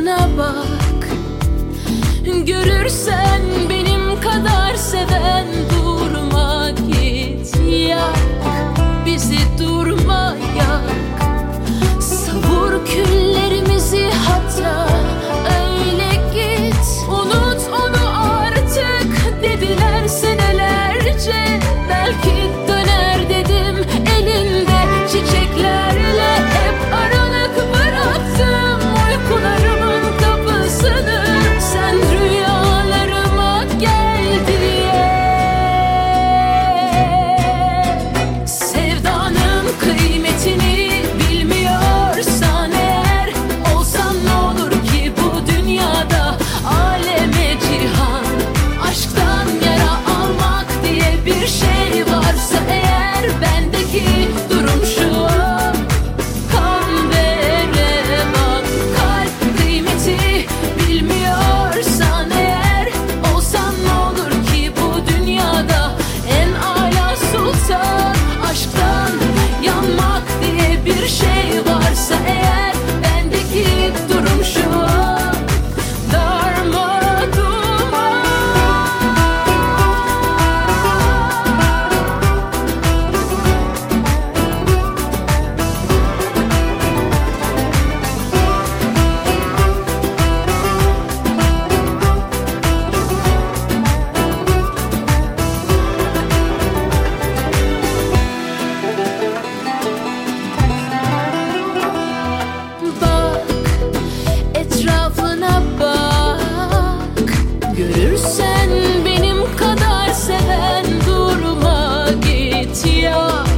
bana bak. Görürsen beni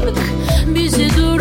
bırak bizi dur.